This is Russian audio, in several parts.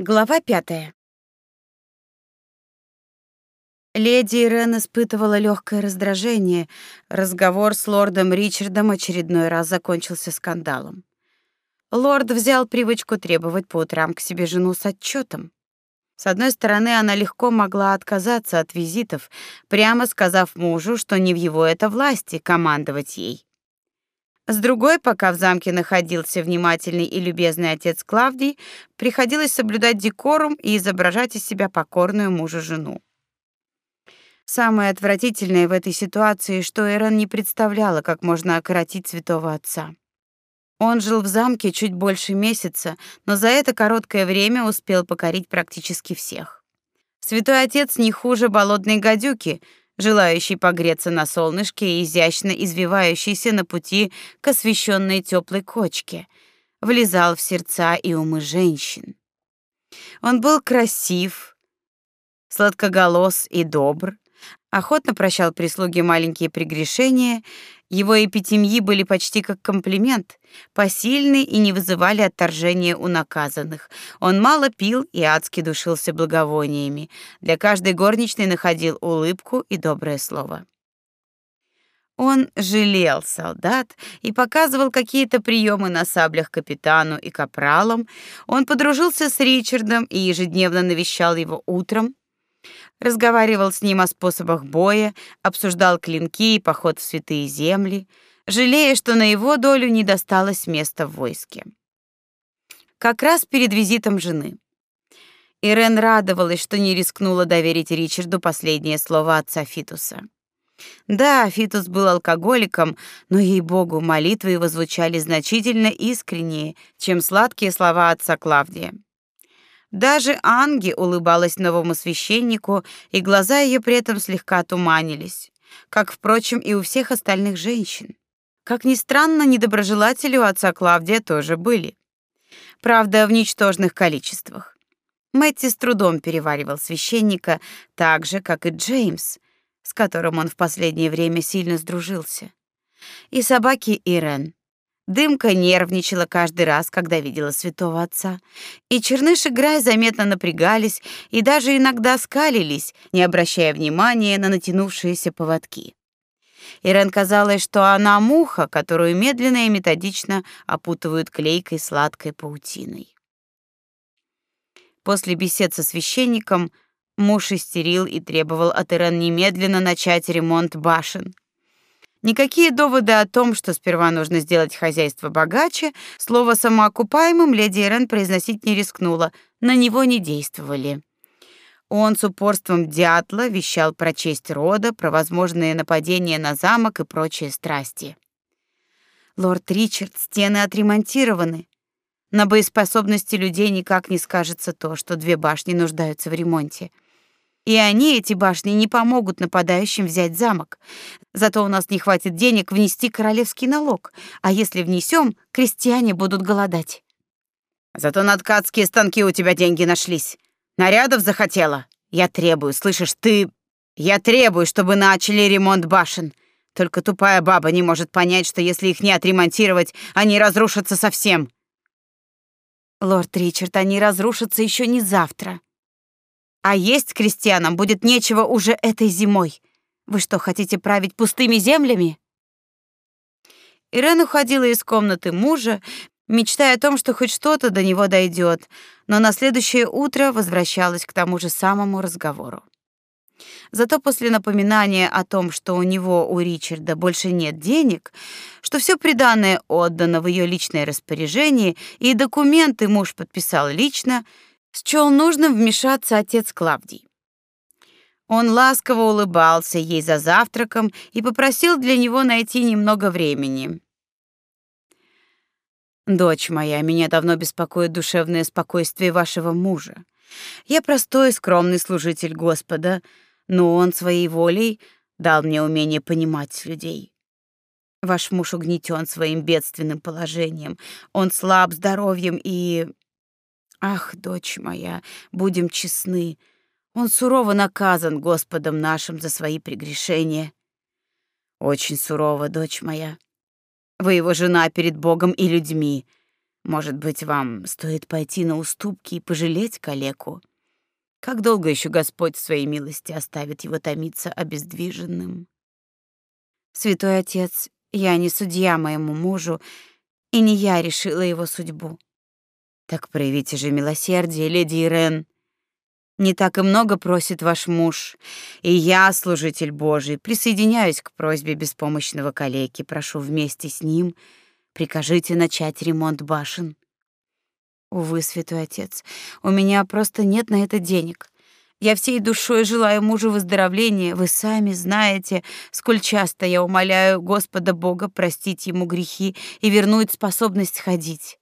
Глава пятая. Леди Ирен испытывала легкое раздражение. Разговор с лордом Ричардом очередной раз закончился скандалом. Лорд взял привычку требовать по утрам к себе жену с отчетом. С одной стороны, она легко могла отказаться от визитов, прямо сказав мужу, что не в его это власти командовать ей. С другой, пока в замке находился внимательный и любезный отец Клавдий, приходилось соблюдать декорум и изображать из себя покорную мужу жену. Самое отвратительное в этой ситуации, что Эрен не представляла, как можно окоротить святого отца. Он жил в замке чуть больше месяца, но за это короткое время успел покорить практически всех. Святой отец не хуже болотной гадюки — желающий погреться на солнышке и изящно извивающийся на пути к освещенной теплой кочке, влезал в сердца и умы женщин. Он был красив, сладкоголос и добр, охотно прощал прислуге маленькие прегрешения его эпитемьи были почти как комплимент, посильны и не вызывали отторжения у наказанных. Он мало пил и адски душился благовониями. Для каждой горничной находил улыбку и доброе слово. Он жалел солдат и показывал какие-то приемы на саблях капитану и капралам. Он подружился с Ричардом и ежедневно навещал его утром, разговаривал с ним о способах боя, обсуждал клинки и поход в святые земли, жалея, что на его долю не досталось места в войске. Как раз перед визитом жены. Ирен радовалась, что не рискнула доверить Ричарду последнее слово отца Фитуса. Да, Фитус был алкоголиком, но ей-богу, молитвы его звучали значительно искреннее, чем сладкие слова отца Клавдия. Даже Анги улыбалась новому священнику, и глаза ее при этом слегка туманились, как, впрочем, и у всех остальных женщин. Как ни странно, недоброжелатели у отца Клавдия тоже были. Правда, в ничтожных количествах. Мэтти с трудом переваривал священника, так же, как и Джеймс, с которым он в последнее время сильно сдружился. И собаки Ирен. Дымка нервничала каждый раз, когда видела святого отца, и Черныш и Грай заметно напрягались и даже иногда скалились, не обращая внимания на натянувшиеся поводки. Ирен казалось, что она муха, которую медленно и методично опутывают клейкой сладкой паутиной. После бесед со священником муж истерил и требовал от Ирен немедленно начать ремонт башен. Никакие доводы о том, что сперва нужно сделать хозяйство богаче, слово самоокупаемым леди Эрен произносить не рискнула, на него не действовали. Он с упорством дятла вещал про честь рода, про возможные нападения на замок и прочие страсти. Лорд Ричард, стены отремонтированы. На боеспособности людей никак не скажется то, что две башни нуждаются в ремонте. И они, эти башни, не помогут нападающим взять замок. Зато у нас не хватит денег внести королевский налог, а если внесем, крестьяне будут голодать. Зато на ткацкие станки у тебя деньги нашлись. Нарядов захотела. Я требую, слышишь, ты... Я требую, чтобы начали ремонт башен. Только тупая баба не может понять, что если их не отремонтировать, они разрушатся совсем. Лорд Ричард, они разрушатся еще не завтра. А есть крестьянам будет нечего уже этой зимой. Вы что, хотите править пустыми землями? Ирен уходила из комнаты мужа, мечтая о том, что хоть что-то до него дойдет, но на следующее утро возвращалась к тому же самому разговору. Зато после напоминания о том, что у него, у Ричарда, больше нет денег, что все приданное отдано в ее личное распоряжение и документы муж подписал лично, счел нужным вмешаться отец Клавдий. Он ласково улыбался ей за завтраком и попросил для него найти немного времени. Дочь моя, меня давно беспокоит душевное спокойствие вашего мужа. Я простой, скромный служитель Господа, но он своей волей дал мне умение понимать людей. Ваш муж угнетен своим бедственным положением. Он слаб здоровьем и Ах, дочь моя, будем честны, он сурово наказан Господом нашим за свои прегрешения. Очень сурово, дочь моя. Вы его жена перед Богом и людьми. Может быть, вам стоит пойти на уступки и пожалеть калеку? Как долго еще Господь в своей милости оставит его томиться обездвиженным? Святой отец, я не судья моему мужу, и не я решила его судьбу. Так проявите же милосердие, леди Ирен. Не так и много просит ваш муж, и я, служитель Божий, присоединяюсь к просьбе беспомощного калеки, прошу вместе с ним прикажите начать ремонт башен. Увы, святой отец, у меня просто нет на это денег. Я всей душой желаю мужу выздоровления. Вы сами знаете, сколь часто я умоляю Господа Бога простить ему грехи и вернуть способность ходить.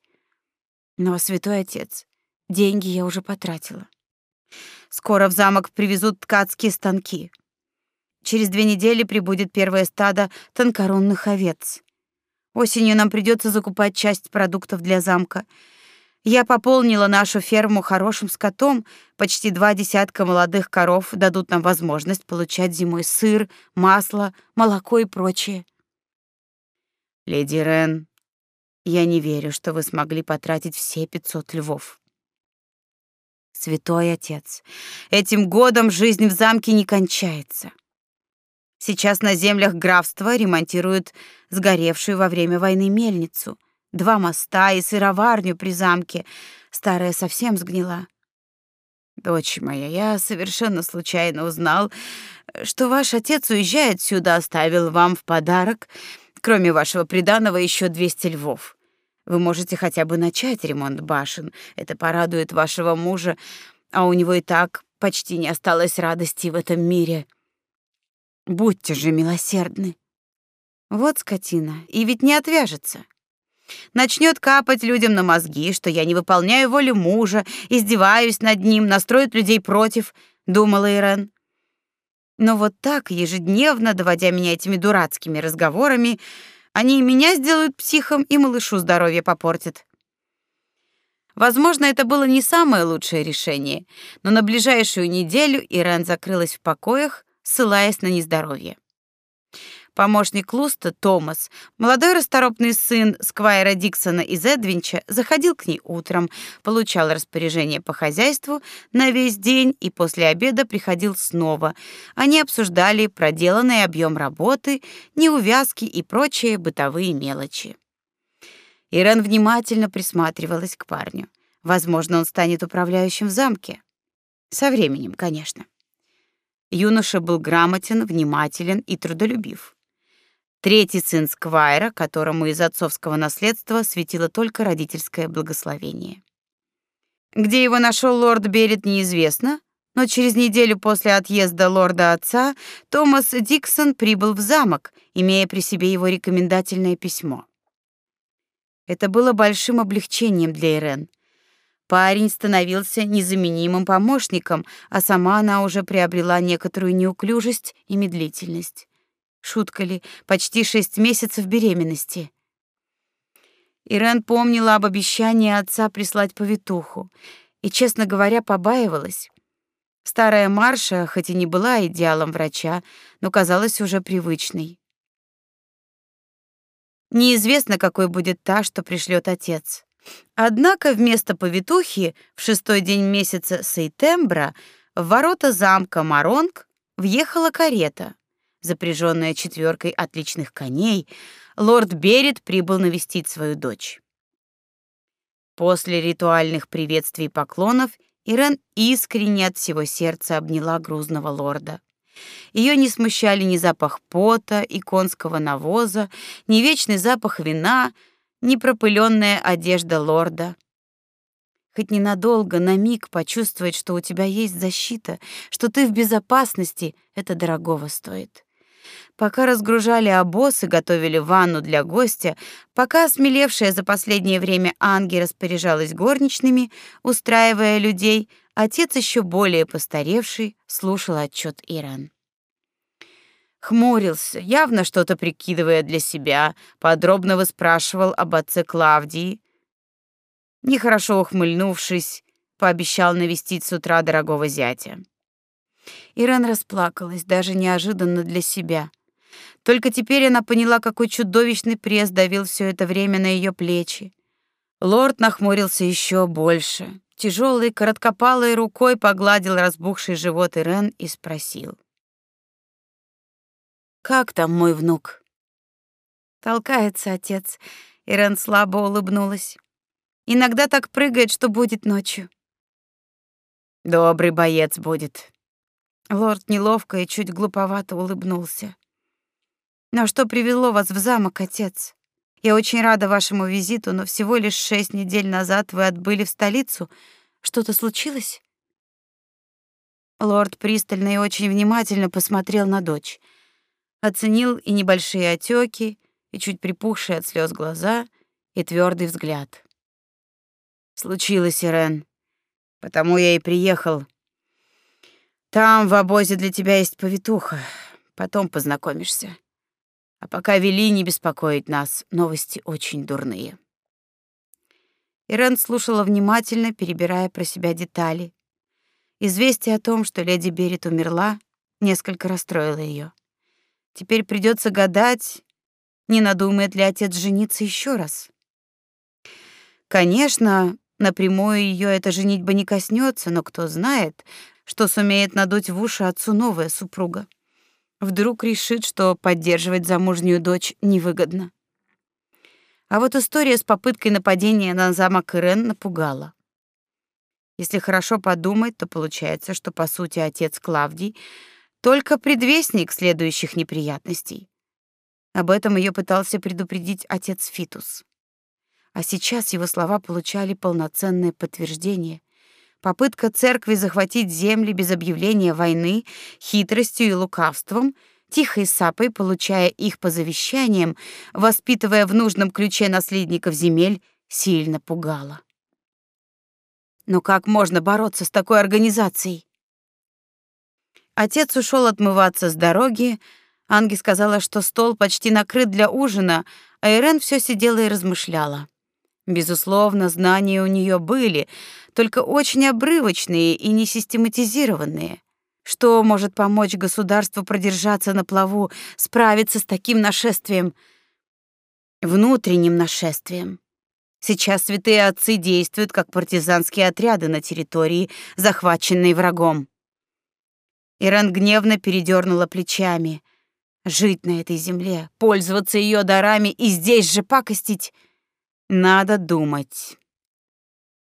Но, святой отец, деньги я уже потратила. Скоро в замок привезут ткацкие станки. Через две недели прибудет первое стадо тонкорунных овец. Осенью нам придется закупать часть продуктов для замка — я пополнила нашу ферму хорошим скотом. Почти два десятка молодых коров дадут нам возможность получать зимой сыр, масло, молоко и прочее. Леди Рен, я не верю, что вы смогли потратить все 500 львов. Святой отец, этим годом жизнь в замке не кончается. Сейчас на землях графства ремонтируют сгоревшую во время войны мельницу — два моста и сыроварню при замке. Старая совсем сгнила. Дочь моя, я совершенно случайно узнал, что ваш отец уезжает сюда, оставил вам в подарок, кроме вашего приданого, еще 200 львов. Вы можете хотя бы начать ремонт башен. Это порадует вашего мужа, а у него и так почти не осталось радости в этом мире. Будьте же милосердны. Вот скотина, и ведь не отвяжется. Начнет капать людям на мозги, что я не выполняю волю мужа, издеваюсь над ним, настроит людей против, думала Ирен. Но вот так, ежедневно доводя меня этими дурацкими разговорами, они и меня сделают психом, и малышу здоровье попортят. Возможно, это было не самое лучшее решение, но на ближайшую неделю Ирен закрылась в покоях, ссылаясь на нездоровье. Помощник Луста, Томас, молодой расторопный сын Сквайра Диксона из Эдвинча, заходил к ней утром, получал распоряжение по хозяйству на весь день и после обеда приходил снова. Они обсуждали проделанный объем работы, неувязки и прочие бытовые мелочи. Ирен внимательно присматривалась к парню. Возможно, он станет управляющим в замке. Со временем, конечно. Юноша был грамотен, внимателен и трудолюбив. Третий сын Сквайра, которому из отцовского наследства светило только родительское благословение. Где его нашел лорд Берет, неизвестно, но через неделю после отъезда лорда отца Томас Диксон прибыл в замок, имея при себе его рекомендательное письмо. Это было большим облегчением для Ирен. Парень становился незаменимым помощником, а сама она уже приобрела некоторую неуклюжесть и медлительность. Шутка ли, почти шесть месяцев беременности. Ирен помнила об обещании отца прислать повитуху и, честно говоря, побаивалась. Старая Марша, хоть и не была идеалом врача, но казалась уже привычной. Неизвестно, какой будет та, что пришлет отец. Однако вместо повитухи в шестой день месяца Сейтембра в ворота замка Маронг въехала карета запряженная четверкой отличных коней, лорд Берет прибыл навестить свою дочь. После ритуальных приветствий и поклонов Ирен искренне от всего сердца обняла грузного лорда. Ее не смущали ни запах пота и конского навоза, ни вечный запах вина, ни пропыленная одежда лорда. Хоть ненадолго, на миг почувствовать, что у тебя есть защита, что ты в безопасности, это дорогого стоит. Пока разгружали обоз и готовили ванну для гостя, пока осмелевшая за последнее время Анги распоряжалась горничными, устраивая людей, отец еще более постаревший слушал отчет Иран. Хмурился, явно что-то прикидывая для себя, подробно выспрашивал об отце Клавдии. Нехорошо ухмыльнувшись, пообещал навестить с утра дорогого зятя. Иран расплакалась, даже неожиданно для себя. Только теперь она поняла, какой чудовищный пресс давил все это время на ее плечи. Лорд нахмурился еще больше. Тяжелой, короткопалой рукой погладил разбухший живот Ирен и спросил: "Как там мой внук?" Толкается отец. Ирен слабо улыбнулась. Иногда так прыгает, что будет ночью. Добрый боец будет. Лорд неловко и чуть глуповато улыбнулся. Но что привело вас в замок, отец? Я очень рада вашему визиту, но всего лишь шесть недель назад вы отбыли в столицу. Что-то случилось? Лорд пристально и очень внимательно посмотрел на дочь. Оценил и небольшие отеки, и чуть припухшие от слез глаза, и твердый взгляд. Случилось, Ирен. Потому я и приехал. Там в обозе для тебя есть повитуха. Потом познакомишься. А пока вели не беспокоить нас, новости очень дурные. Ирен слушала внимательно, перебирая про себя детали. Известие о том, что леди Берет умерла, несколько расстроило ее. Теперь придется гадать, не надумает ли отец жениться еще раз. Конечно, напрямую ее эта женитьба не коснется, но кто знает, что сумеет надуть в уши отцу новая супруга. Вдруг решит, что поддерживать замужнюю дочь невыгодно. А вот история с попыткой нападения на замок Ирен напугала. Если хорошо подумать, то получается, что по сути отец Клавдий только предвестник следующих неприятностей. Об этом ее пытался предупредить отец Фитус. А сейчас его слова получали полноценное подтверждение — Попытка церкви захватить земли без объявления войны, хитростью и лукавством, тихой сапой получая их по завещаниям, воспитывая в нужном ключе наследников земель, сильно пугала. Но как можно бороться с такой организацией? Отец ушел отмываться с дороги. Анги сказала, что стол почти накрыт для ужина, а Ирен все сидела и размышляла. Безусловно, знания у нее были, только очень обрывочные и не систематизированные. Что может помочь государству продержаться на плаву, справиться с таким нашествием, внутренним нашествием? Сейчас святые отцы действуют как партизанские отряды на территории, захваченной врагом. Иран гневно передернула плечами. Жить на этой земле, пользоваться ее дарами и здесь же пакостить — надо думать.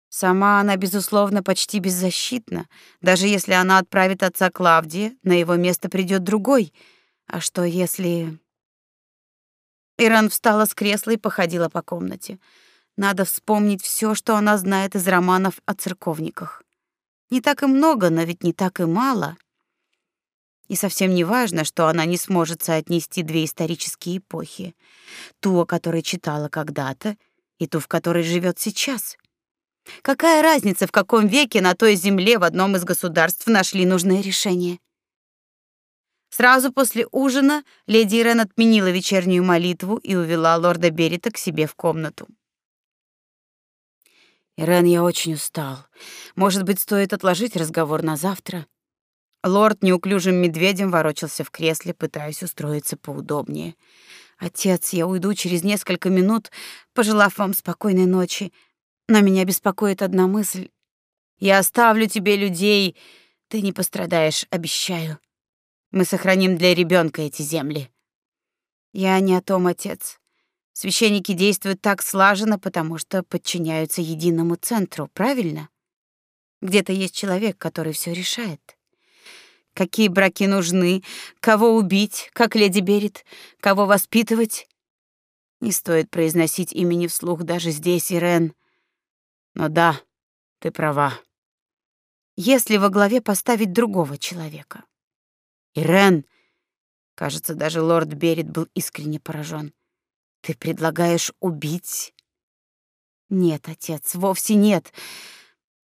Сама она, безусловно, почти беззащитна. Даже если она отправит отца Клавдия, на его место придет другой. А что если... Иран встала с кресла и походила по комнате. Надо вспомнить все, что она знает из романов о церковниках. Не так и много, но ведь не так и мало. И совсем не важно, что она не сможет соотнести две исторические эпохи. Ту, о которой читала когда-то, и ту, в которой живет сейчас. Какая разница, в каком веке на той земле в одном из государств нашли нужное решение? Сразу после ужина леди Ирен отменила вечернюю молитву и увела лорда Берита к себе в комнату. Ирен, я очень устал. Может быть, стоит отложить разговор на завтра? Лорд неуклюжим медведем ворочался в кресле, пытаясь устроиться поудобнее. Отец, я уйду через несколько минут, пожелав вам спокойной ночи. Но меня беспокоит одна мысль. Я оставлю тебе людей, ты не пострадаешь, обещаю. Мы сохраним для ребенка эти земли. Я не о том, отец. Священники действуют так слаженно, потому что подчиняются единому центру, правильно? Где-то есть человек, который все решает. Какие браки нужны, кого убить, как леди Берет, кого воспитывать. Не стоит произносить имени вслух даже здесь, Ирен. Но да, ты права. Если во главе поставить другого человека. Ирен, кажется, даже лорд Берет был искренне поражен. Ты предлагаешь убить? Нет, отец, вовсе нет.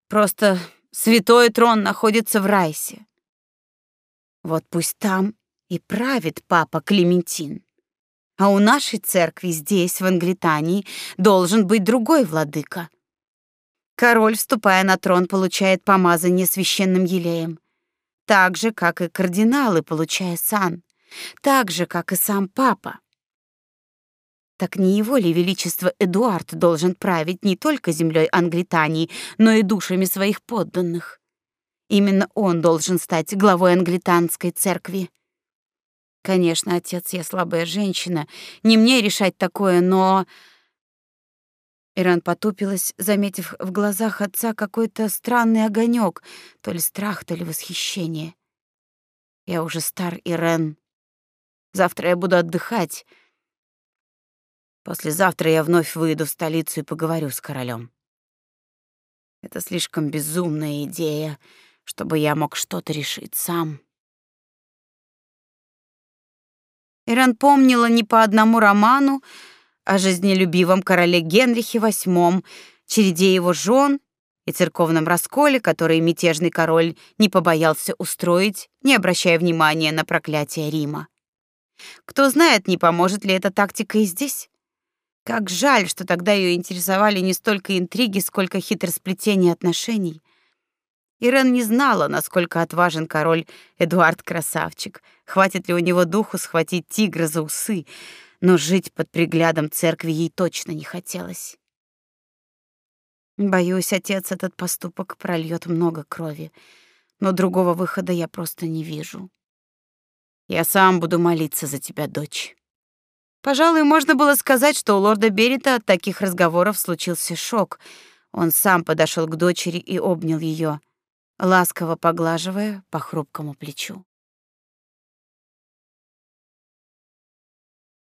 Просто святой трон находится в Райсе. Вот пусть там и правит папа Клементин. А у нашей церкви здесь, в Англитании, должен быть другой владыка. Король, вступая на трон, получает помазание священным елеем, так же, как и кардиналы, получая сан, так же, как и сам папа. Так не его ли величество Эдуард должен править не только землей Англитании, но и душами своих подданных? Именно он должен стать главой англитанской церкви. Конечно, отец, я слабая женщина, не мне решать такое, но Иран потупилась, заметив в глазах отца какой-то странный огонек, то ли страх, то ли восхищение. Я уже стар, Ирен. Завтра я буду отдыхать. Послезавтра я вновь выйду в столицу и поговорю с королем. Это слишком безумная идея, чтобы я мог что-то решить сам. Иран помнила не по одному роману о жизнелюбивом короле Генрихе VIII, череде его жен и церковном расколе, который мятежный король не побоялся устроить, не обращая внимания на проклятие Рима. Кто знает, не поможет ли эта тактика и здесь? Как жаль, что тогда ее интересовали не столько интриги, сколько хитросплетение отношений. Ирен не знала, насколько отважен король Эдуард Красавчик, хватит ли у него духу схватить тигра за усы, но жить под приглядом церкви ей точно не хотелось. Боюсь, отец этот поступок прольет много крови, но другого выхода я просто не вижу. Я сам буду молиться за тебя, дочь. Пожалуй, можно было сказать, что у лорда Берита от таких разговоров случился шок. Он сам подошел к дочери и обнял ее, ласково поглаживая по хрупкому плечу.